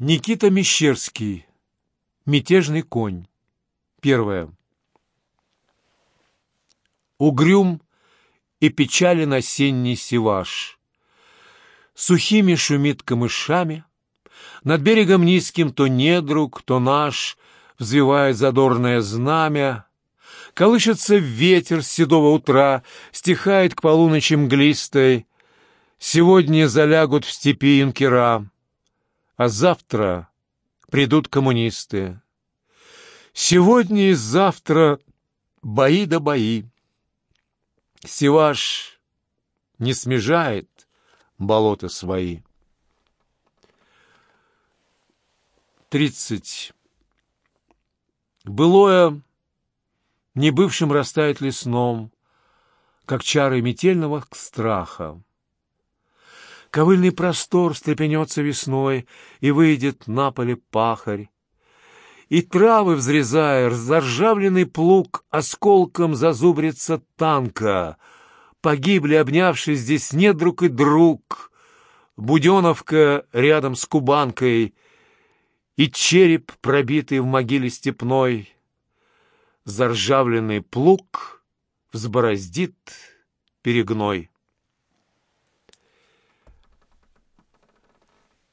Никита Мещерский. Мятежный конь. Первое. Угрюм и печален осенний севаш. Сухими шумит камышами, Над берегом низким то недруг, то наш Взвивает задорное знамя, Колышется ветер с седого утра, Стихает к полуночи мглистой, Сегодня залягут в степи юнкера, А завтра придут коммунисты. Сегодня и завтра бои да бои. Севаш не смежает болота свои. Тридцать. Былое небывшим растает лесном, Как чары метельного страха. Ковыльный простор стрепенется весной, И выйдет на поле пахарь. И травы взрезая, заржавленный плуг Осколком зазубрится танка. Погибли, обнявшись здесь недруг и друг, Буденовка рядом с Кубанкой И череп, пробитый в могиле степной. Заржавленный плуг взбороздит перегной.